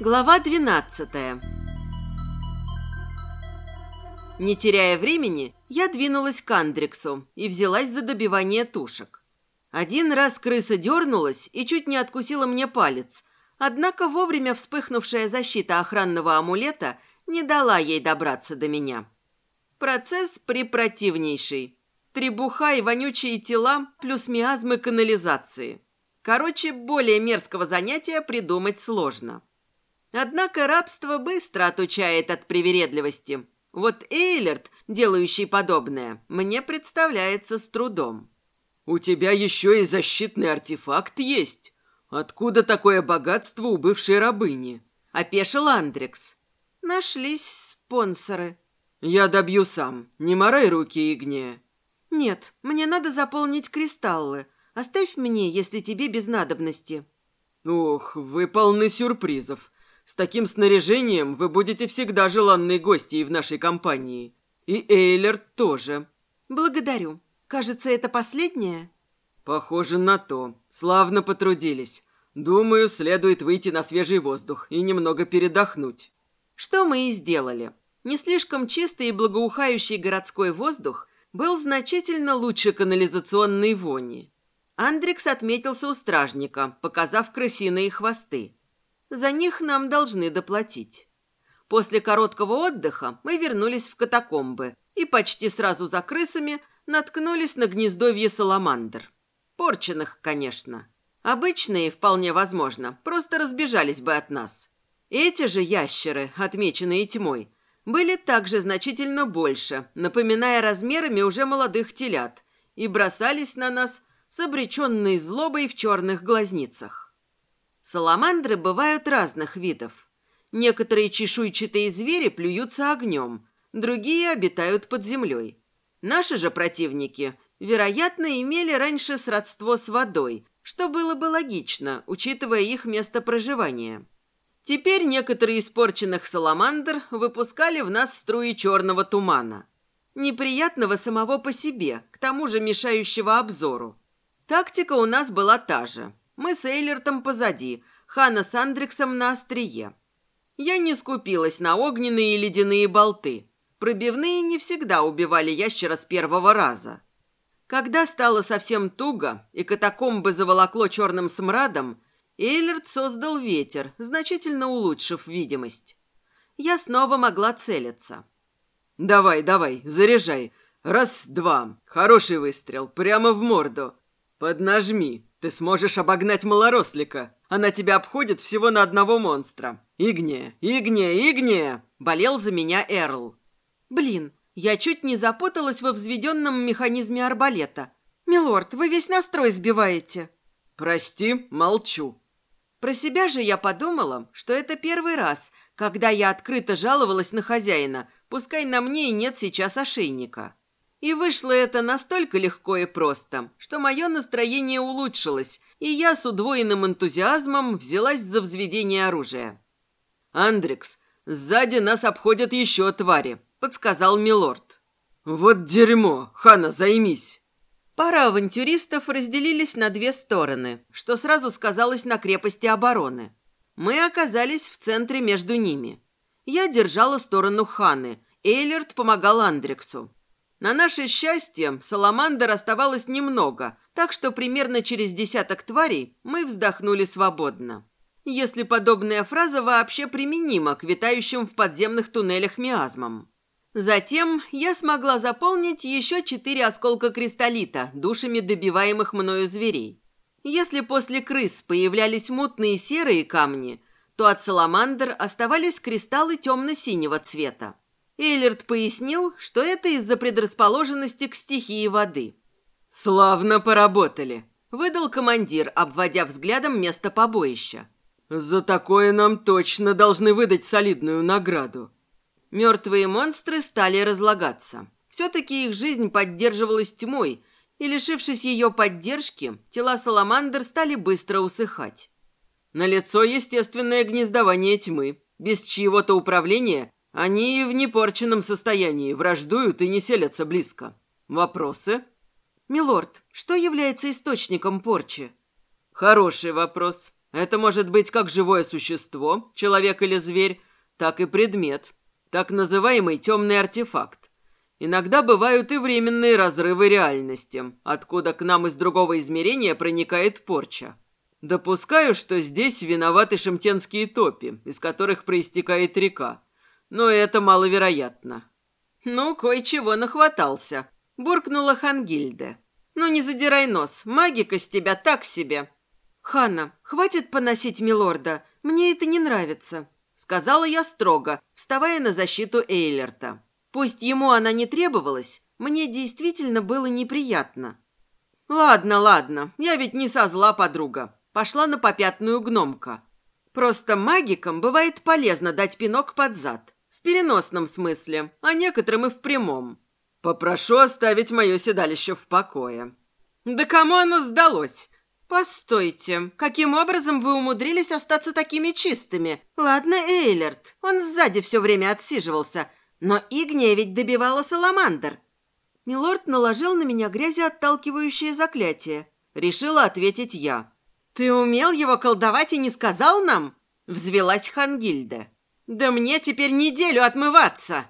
Глава 12 Не теряя времени, я двинулась к Андрексу и взялась за добивание тушек. Один раз крыса дернулась и чуть не откусила мне палец, однако вовремя вспыхнувшая защита охранного амулета не дала ей добраться до меня. Процесс препротивнейший. Требуха и вонючие тела плюс миазмы канализации. Короче, более мерзкого занятия придумать сложно. Однако рабство быстро отучает от привередливости. Вот Эйлерт, делающий подобное, мне представляется с трудом. «У тебя еще и защитный артефакт есть. Откуда такое богатство у бывшей рабыни?» – опешил Андрекс. «Нашлись спонсоры». «Я добью сам. Не морай руки, Игне». «Нет, мне надо заполнить кристаллы. Оставь мне, если тебе без надобности». «Ох, вы полны сюрпризов. С таким снаряжением вы будете всегда желанной гостьей в нашей компании. И Эйлер тоже. Благодарю. Кажется, это последнее? Похоже на то. Славно потрудились. Думаю, следует выйти на свежий воздух и немного передохнуть. Что мы и сделали. Не слишком чистый и благоухающий городской воздух был значительно лучше канализационной вони. Андрикс отметился у стражника, показав крысиные хвосты. За них нам должны доплатить. После короткого отдыха мы вернулись в катакомбы и почти сразу за крысами наткнулись на гнездовье саламандр. Порченных, конечно. Обычные, вполне возможно, просто разбежались бы от нас. Эти же ящеры, отмеченные тьмой, были также значительно больше, напоминая размерами уже молодых телят, и бросались на нас с обреченной злобой в черных глазницах. Саламандры бывают разных видов. Некоторые чешуйчатые звери плюются огнем, другие обитают под землей. Наши же противники, вероятно, имели раньше сродство с водой, что было бы логично, учитывая их место проживания. Теперь некоторые испорченных саламандр выпускали в нас струи черного тумана. Неприятного самого по себе, к тому же мешающего обзору. Тактика у нас была та же. Мы с Эйлертом позади, Хана с Андрексом на острие. Я не скупилась на огненные и ледяные болты. Пробивные не всегда убивали ящера с первого раза. Когда стало совсем туго и катакомбы заволокло черным смрадом, Эйлерт создал ветер, значительно улучшив видимость. Я снова могла целиться. «Давай, давай, заряжай. Раз, два. Хороший выстрел. Прямо в морду. Поднажми. Ты сможешь обогнать малорослика. Она тебя обходит всего на одного монстра. Игне, Игне, Игне!» Болел за меня Эрл. «Блин, я чуть не запуталась во взведенном механизме арбалета. Милорд, вы весь настрой сбиваете». «Прости, молчу». Про себя же я подумала, что это первый раз, когда я открыто жаловалась на хозяина, пускай на мне и нет сейчас ошейника. И вышло это настолько легко и просто, что мое настроение улучшилось, и я с удвоенным энтузиазмом взялась за взведение оружия. «Андрикс, сзади нас обходят еще твари», — подсказал Милорд. «Вот дерьмо! Хана, займись!» Пара авантюристов разделились на две стороны, что сразу сказалось на крепости обороны. Мы оказались в центре между ними. Я держала сторону Ханы, Эйлерт помогал Андрексу. На наше счастье, саламандр оставалось немного, так что примерно через десяток тварей мы вздохнули свободно. Если подобная фраза вообще применима к витающим в подземных туннелях миазмам. Затем я смогла заполнить еще четыре осколка кристаллита душами добиваемых мною зверей. Если после крыс появлялись мутные серые камни, то от саламандр оставались кристаллы темно-синего цвета. Эйлерт пояснил, что это из-за предрасположенности к стихии воды. «Славно поработали», – выдал командир, обводя взглядом место побоища. «За такое нам точно должны выдать солидную награду». Мертвые монстры стали разлагаться. Все-таки их жизнь поддерживалась тьмой, и, лишившись ее поддержки, тела саламандр стали быстро усыхать. Налицо естественное гнездование тьмы, без чьего-то управления они в непорченном состоянии враждуют и не селятся близко. Вопросы? Милорд, что является источником порчи? Хороший вопрос. Это может быть как живое существо, человек или зверь, так и предмет, так называемый темный артефакт. Иногда бывают и временные разрывы реальности, откуда к нам из другого измерения проникает порча. Допускаю, что здесь виноваты шемтенские топи, из которых проистекает река. Но это маловероятно. «Ну, кое-чего нахватался», — буркнула Хангильда. «Ну, не задирай нос, магика с тебя так себе». «Ханна, хватит поносить милорда, мне это не нравится», — сказала я строго, вставая на защиту Эйлерта. Пусть ему она не требовалась, мне действительно было неприятно. «Ладно, ладно, я ведь не со зла подруга пошла на попятную гномка. Просто магикам бывает полезно дать пинок под зад. В переносном смысле, а некоторым и в прямом. Попрошу оставить мое седалище в покое. Да кому оно сдалось? Постойте, каким образом вы умудрились остаться такими чистыми? Ладно, Эйлерт, он сзади все время отсиживался, но Игния ведь добивала Саламандр. Милорд наложил на меня грязеотталкивающее заклятие. Решила ответить я. «Ты умел его колдовать и не сказал нам?» – взвелась Хангильда. «Да мне теперь неделю отмываться!»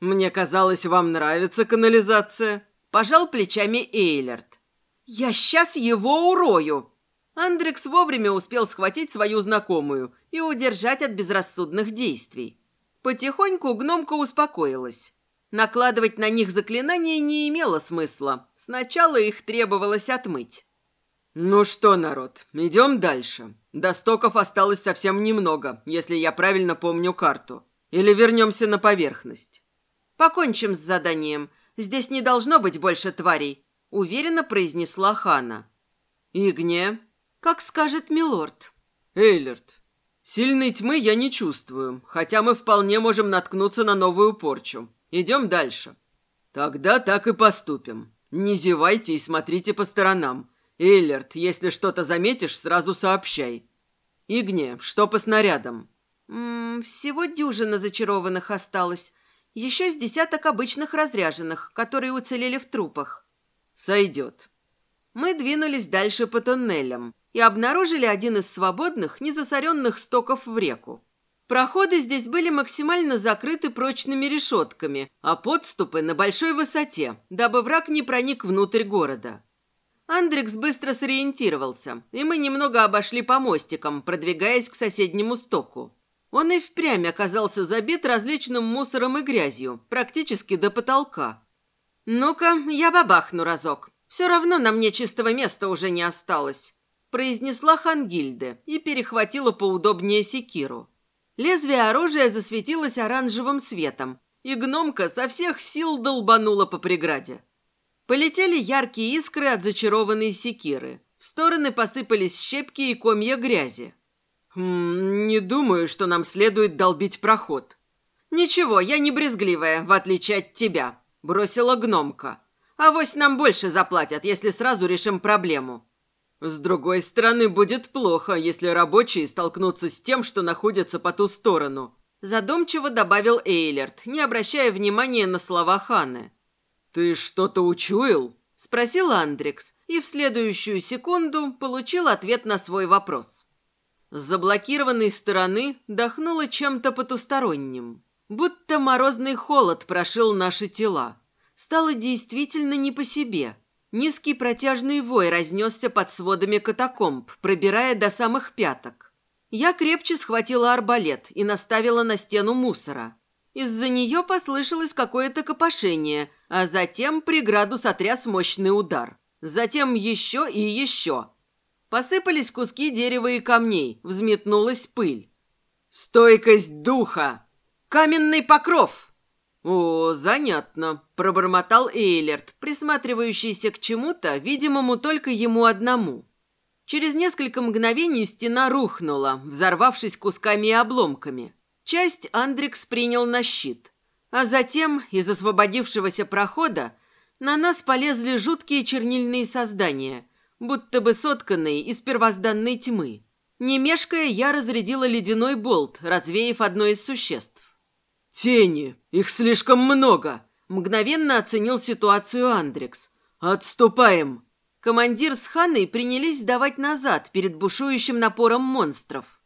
«Мне казалось, вам нравится канализация», – пожал плечами Эйлерт. «Я сейчас его урою!» Андрекс вовремя успел схватить свою знакомую и удержать от безрассудных действий. Потихоньку гномка успокоилась. Накладывать на них заклинания не имело смысла. Сначала их требовалось отмыть. «Ну что, народ, идем дальше. До стоков осталось совсем немного, если я правильно помню карту. Или вернемся на поверхность?» «Покончим с заданием. Здесь не должно быть больше тварей», — уверенно произнесла Хана. «Игне?» «Как скажет милорд». «Эйлерт, сильной тьмы я не чувствую, хотя мы вполне можем наткнуться на новую порчу. Идем дальше». «Тогда так и поступим. Не зевайте и смотрите по сторонам. «Эйлерт, если что-то заметишь, сразу сообщай». «Игне, что по снарядам?» М -м, «Всего дюжина зачарованных осталось. Еще с десяток обычных разряженных, которые уцелели в трупах». «Сойдет». Мы двинулись дальше по туннелям и обнаружили один из свободных, незасоренных стоков в реку. Проходы здесь были максимально закрыты прочными решетками, а подступы на большой высоте, дабы враг не проник внутрь города. Андрикс быстро сориентировался, и мы немного обошли по мостикам, продвигаясь к соседнему стоку. Он и впрямь оказался забит различным мусором и грязью, практически до потолка. «Ну-ка, я бабахну разок. Все равно на мне чистого места уже не осталось», произнесла Хангильде и перехватила поудобнее секиру. Лезвие оружия засветилось оранжевым светом, и гномка со всех сил долбанула по преграде. Полетели яркие искры от зачарованной секиры. В стороны посыпались щепки и комья грязи. «Хм, не думаю, что нам следует долбить проход». «Ничего, я не брезгливая, в отличие от тебя», – бросила гномка. «Авось нам больше заплатят, если сразу решим проблему». «С другой стороны, будет плохо, если рабочие столкнутся с тем, что находятся по ту сторону», – задумчиво добавил Эйлерт, не обращая внимания на слова Ханы. «Ты что-то учуял?» – спросил Андрикс, и в следующую секунду получил ответ на свой вопрос. С заблокированной стороны дохнуло чем-то потусторонним. Будто морозный холод прошил наши тела. Стало действительно не по себе. Низкий протяжный вой разнесся под сводами катакомб, пробирая до самых пяток. Я крепче схватила арбалет и наставила на стену мусора. Из-за нее послышалось какое-то копошение, а затем преграду сотряс мощный удар. Затем еще и еще. Посыпались куски дерева и камней, взметнулась пыль. «Стойкость духа! Каменный покров!» «О, занятно», – пробормотал Эйлерт, присматривающийся к чему-то, видимому только ему одному. Через несколько мгновений стена рухнула, взорвавшись кусками и обломками. Часть Андрикс принял на щит. А затем из освободившегося прохода на нас полезли жуткие чернильные создания, будто бы сотканные из первозданной тьмы. Не мешкая, я разрядила ледяной болт, развеяв одно из существ. «Тени! Их слишком много!» Мгновенно оценил ситуацию Андрикс. «Отступаем!» Командир с Ханой принялись сдавать назад перед бушующим напором монстров.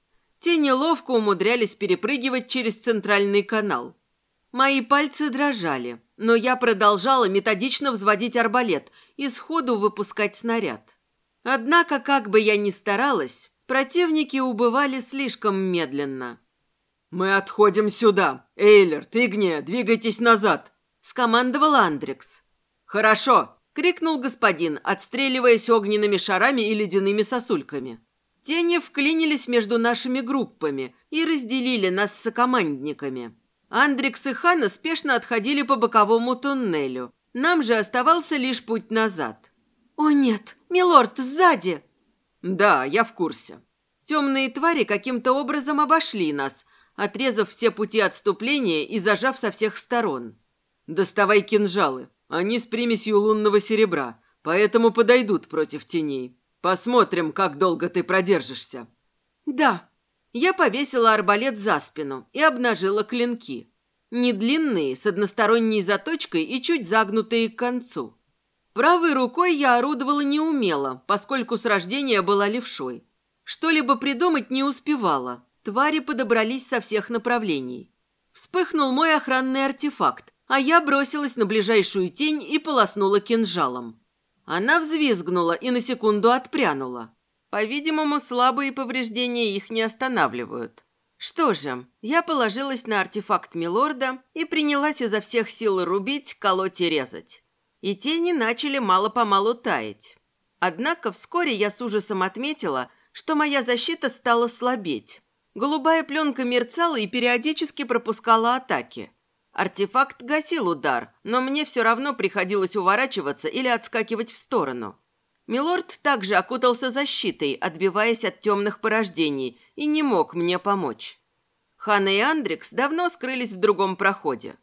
Те неловко умудрялись перепрыгивать через центральный канал. Мои пальцы дрожали, но я продолжала методично взводить арбалет и сходу выпускать снаряд. Однако, как бы я ни старалась, противники убывали слишком медленно. «Мы отходим сюда. Эйлер, ты Игния, двигайтесь назад!» – скомандовал Андрекс. «Хорошо!» – крикнул господин, отстреливаясь огненными шарами и ледяными сосульками. Тени вклинились между нашими группами и разделили нас с сокомандниками. Андрекс и Хана спешно отходили по боковому туннелю. Нам же оставался лишь путь назад. «О нет, милорд, сзади!» «Да, я в курсе». Темные твари каким-то образом обошли нас, отрезав все пути отступления и зажав со всех сторон. «Доставай кинжалы. Они с примесью лунного серебра, поэтому подойдут против теней. Посмотрим, как долго ты продержишься». «Да». Я повесила арбалет за спину и обнажила клинки. Не длинные, с односторонней заточкой и чуть загнутые к концу. Правой рукой я орудовала неумело, поскольку с рождения была левшой. Что-либо придумать не успевала. Твари подобрались со всех направлений. Вспыхнул мой охранный артефакт, а я бросилась на ближайшую тень и полоснула кинжалом. Она взвизгнула и на секунду отпрянула. По-видимому, слабые повреждения их не останавливают. Что же, я положилась на артефакт Милорда и принялась изо всех сил рубить, колоть и резать и тени начали мало-помалу таять. Однако вскоре я с ужасом отметила, что моя защита стала слабеть. Голубая пленка мерцала и периодически пропускала атаки. Артефакт гасил удар, но мне все равно приходилось уворачиваться или отскакивать в сторону. Милорд также окутался защитой, отбиваясь от темных порождений, и не мог мне помочь. Хана и Андрикс давно скрылись в другом проходе.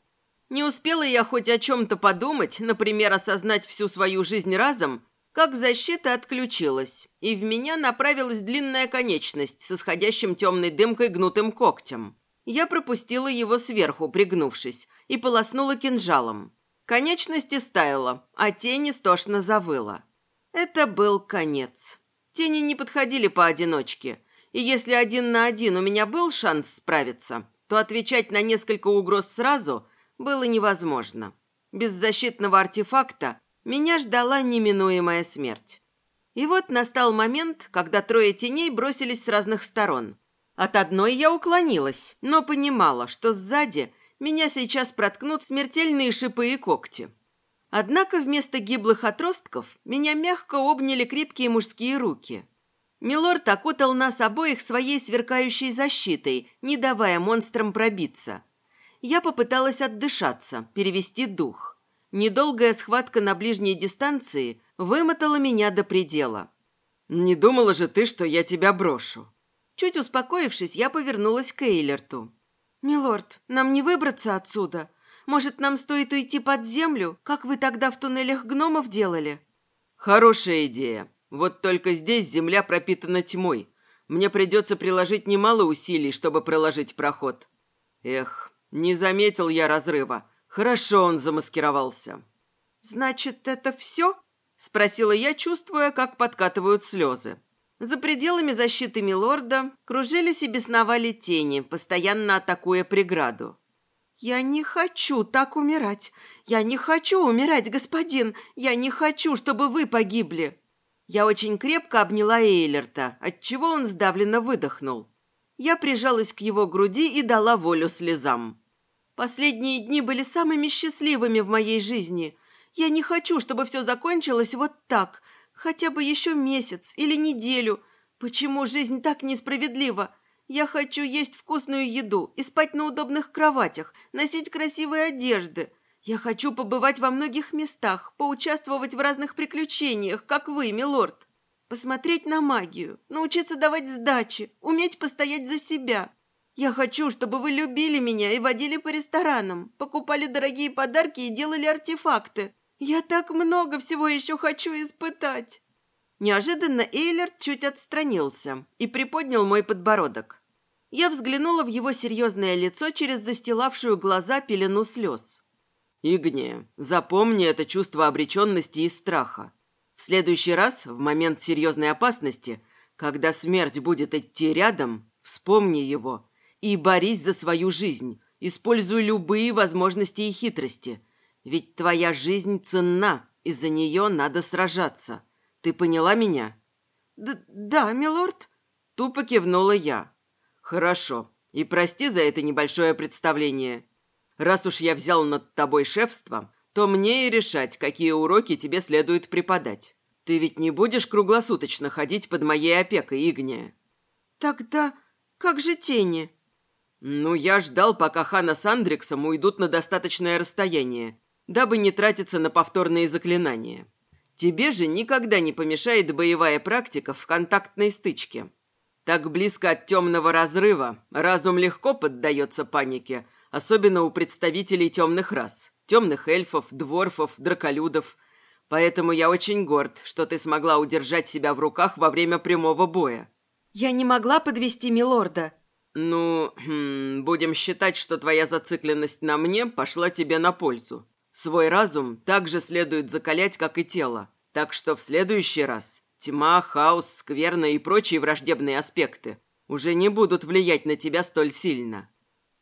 Не успела я хоть о чем-то подумать, например, осознать всю свою жизнь разом, как защита отключилась, и в меня направилась длинная конечность с исходящим темной дымкой гнутым когтем. Я пропустила его сверху, пригнувшись, и полоснула кинжалом. Конечность истаяла, а тень истошно завыла. Это был конец. Тени не подходили поодиночке, и если один на один у меня был шанс справиться, то отвечать на несколько угроз сразу было невозможно. Без защитного артефакта меня ждала неминуемая смерть. И вот настал момент, когда трое теней бросились с разных сторон. От одной я уклонилась, но понимала, что сзади меня сейчас проткнут смертельные шипы и когти. Однако вместо гиблых отростков меня мягко обняли крепкие мужские руки. Милорд окутал нас обоих своей сверкающей защитой, не давая монстрам пробиться – я попыталась отдышаться, перевести дух. Недолгая схватка на ближней дистанции вымотала меня до предела. «Не думала же ты, что я тебя брошу?» Чуть успокоившись, я повернулась к Эйлерту. «Милорд, нам не выбраться отсюда. Может, нам стоит уйти под землю, как вы тогда в туннелях гномов делали?» «Хорошая идея. Вот только здесь земля пропитана тьмой. Мне придется приложить немало усилий, чтобы проложить проход. Эх, не заметил я разрыва. Хорошо он замаскировался. «Значит, это все?» – спросила я, чувствуя, как подкатывают слезы. За пределами защиты Милорда кружились и бесновали тени, постоянно атакуя преграду. «Я не хочу так умирать! Я не хочу умирать, господин! Я не хочу, чтобы вы погибли!» Я очень крепко обняла Эйлерта, отчего он сдавленно выдохнул. Я прижалась к его груди и дала волю слезам. Последние дни были самыми счастливыми в моей жизни. Я не хочу, чтобы все закончилось вот так. Хотя бы еще месяц или неделю. Почему жизнь так несправедлива? Я хочу есть вкусную еду и спать на удобных кроватях, носить красивые одежды. Я хочу побывать во многих местах, поучаствовать в разных приключениях, как вы, милорд. Посмотреть на магию, научиться давать сдачи, уметь постоять за себя. Я хочу, чтобы вы любили меня и водили по ресторанам, покупали дорогие подарки и делали артефакты. Я так много всего еще хочу испытать». Неожиданно Эйлер чуть отстранился и приподнял мой подбородок. Я взглянула в его серьезное лицо через застилавшую глаза пелену слез. «Игния, запомни это чувство обреченности и страха. В следующий раз, в момент серьезной опасности, когда смерть будет идти рядом, вспомни его и борись за свою жизнь, используй любые возможности и хитрости. Ведь твоя жизнь ценна, и за нее надо сражаться. Ты поняла меня?» Д «Да, милорд», — тупо кивнула я. «Хорошо. И прости за это небольшое представление. Раз уж я взял над тобой шефство, то мне и решать, какие уроки тебе следует преподать. Ты ведь не будешь круглосуточно ходить под моей опекой, Игния?» «Тогда как же тени?» «Ну, я ждал, пока Хана с Андрексом уйдут на достаточное расстояние, дабы не тратиться на повторные заклинания. Тебе же никогда не помешает боевая практика в контактной стычке. Так близко от темного разрыва разум легко поддается панике, особенно у представителей темных рас, темных эльфов, дворфов, драколюдов. Поэтому я очень горд, что ты смогла удержать себя в руках во время прямого боя. Я не могла подвести милорда. Ну, хм, будем считать, что твоя зацикленность на мне пошла тебе на пользу. Свой разум также следует закалять, как и тело. Так что в следующий раз тьма, хаос, скверна и прочие враждебные аспекты уже не будут влиять на тебя столь сильно.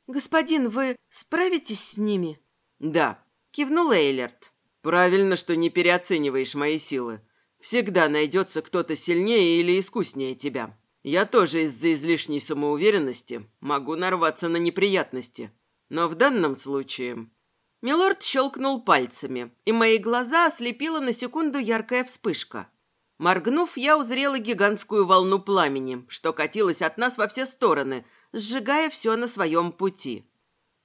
«Господин, вы справитесь с ними?» «Да», — кивнул Эйлерт. «Правильно, что не переоцениваешь мои силы. Всегда найдется кто-то сильнее или искуснее тебя. Я тоже из-за излишней самоуверенности могу нарваться на неприятности. Но в данном случае Милорд щелкнул пальцами, и мои глаза ослепила на секунду яркая вспышка. Моргнув, я узрела гигантскую волну пламени, что катилась от нас во все стороны, сжигая все на своем пути.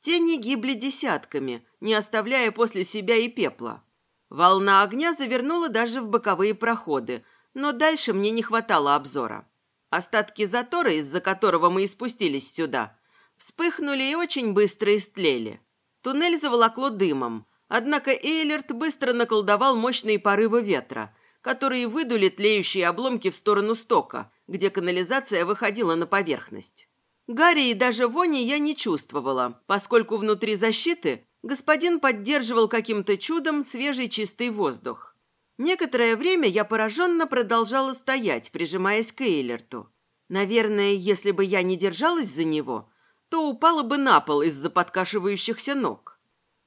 Тени гибли десятками, не оставляя после себя и пепла. Волна огня завернула даже в боковые проходы, но дальше мне не хватало обзора. Остатки затора, из-за которого мы и спустились сюда, вспыхнули и очень быстро истлели. Туннель заволокло дымом, однако Эйлерт быстро наколдовал мощные порывы ветра, которые выдули тлеющие обломки в сторону стока, где канализация выходила на поверхность. Гарри и даже вони я не чувствовала, поскольку внутри защиты господин поддерживал каким-то чудом свежий чистый воздух. Некоторое время я пораженно продолжала стоять, прижимаясь к Эйлерту. Наверное, если бы я не держалась за него, то упала бы на пол из-за подкашивающихся ног.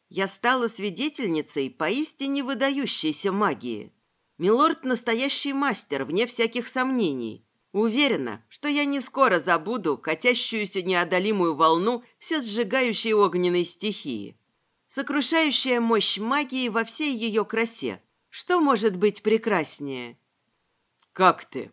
Я стала свидетельницей поистине выдающейся магии. Милорд – настоящий мастер, вне всяких сомнений. Уверена, что я не скоро забуду катящуюся неодолимую волну все сжигающей огненной стихии. Сокрушающая мощь магии во всей ее красе. Что может быть прекраснее? «Как ты?»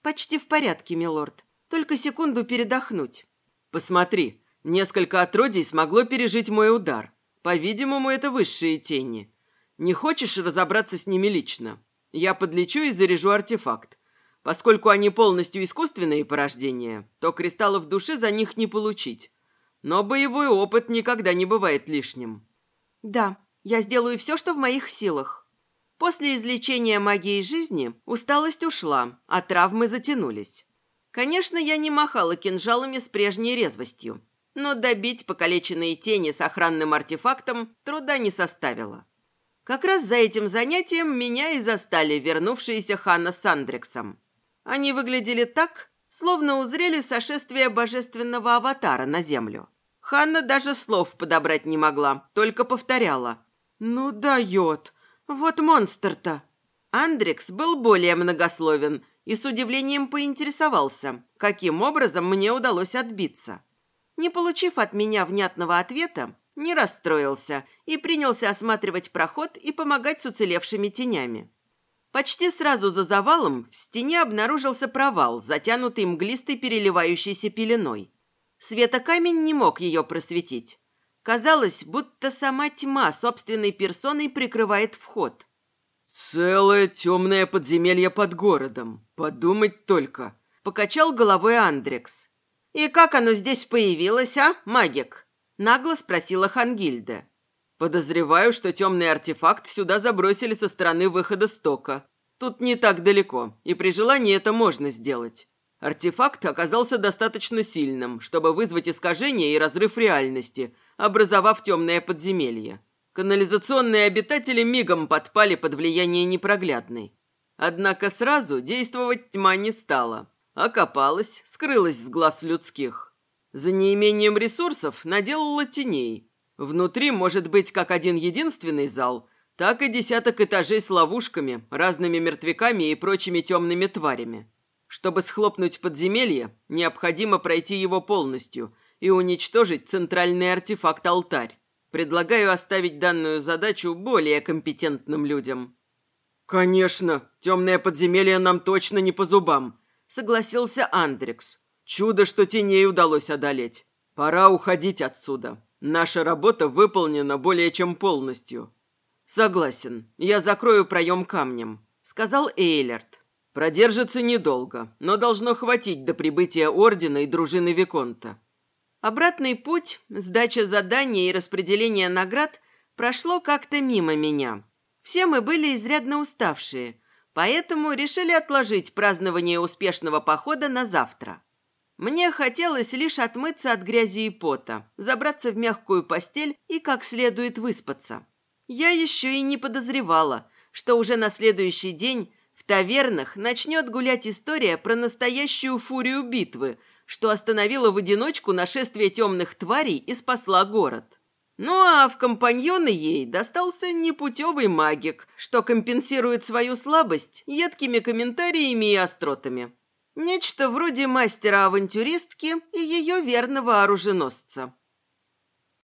«Почти в порядке, милорд. Только секунду передохнуть». Посмотри, несколько отродий смогло пережить мой удар. По-видимому, это высшие тени. Не хочешь разобраться с ними лично? Я подлечу и заряжу артефакт. Поскольку они полностью искусственные порождения, то кристаллов души за них не получить. Но боевой опыт никогда не бывает лишним. Да, я сделаю все, что в моих силах. После излечения магии жизни усталость ушла, а травмы затянулись. Конечно, я не махала кинжалами с прежней резвостью, но добить покалеченные тени с охранным артефактом труда не составило. Как раз за этим занятием меня и застали вернувшиеся Ханна с Андрексом. Они выглядели так, словно узрели сошествие божественного аватара на землю. Ханна даже слов подобрать не могла, только повторяла. «Ну дает! Вот монстр-то!» Андрекс был более многословен и с удивлением поинтересовался, каким образом мне удалось отбиться. Не получив от меня внятного ответа, не расстроился и принялся осматривать проход и помогать с уцелевшими тенями. Почти сразу за завалом в стене обнаружился провал, затянутый мглистой переливающейся пеленой. Светокамень не мог ее просветить. Казалось, будто сама тьма собственной персоной прикрывает вход – «Целое темное подземелье под городом. Подумать только!» – покачал головой Андрекс. «И как оно здесь появилось, а, магик?» – нагло спросила Хангильда. «Подозреваю, что темный артефакт сюда забросили со стороны выхода стока. Тут не так далеко, и при желании это можно сделать. Артефакт оказался достаточно сильным, чтобы вызвать искажение и разрыв реальности, образовав темное подземелье. Канализационные обитатели мигом подпали под влияние непроглядной. Однако сразу действовать тьма не стала. Окопалась, скрылась с глаз людских. За неимением ресурсов наделала теней. Внутри может быть как один единственный зал, так и десяток этажей с ловушками, разными мертвяками и прочими темными тварями. Чтобы схлопнуть подземелье, необходимо пройти его полностью и уничтожить центральный артефакт-алтарь. Предлагаю оставить данную задачу более компетентным людям. «Конечно, темное подземелье нам точно не по зубам», — согласился Андрекс. «Чудо, что теней удалось одолеть. Пора уходить отсюда. Наша работа выполнена более чем полностью». «Согласен. Я закрою проем камнем», — сказал Эйлерт. «Продержится недолго, но должно хватить до прибытия Ордена и дружины Виконта. Обратный путь, сдача заданий и распределение наград прошло как-то мимо меня. Все мы были изрядно уставшие, поэтому решили отложить празднование успешного похода на завтра. Мне хотелось лишь отмыться от грязи и пота, забраться в мягкую постель и как следует выспаться. Я еще и не подозревала, что уже на следующий день в тавернах начнет гулять история про настоящую фурию битвы – что остановила в одиночку нашествие темных тварей и спасла город. Ну а в компаньоны ей достался непутевый магик, что компенсирует свою слабость едкими комментариями и остротами. Нечто вроде мастера-авантюристки и ее верного оруженосца.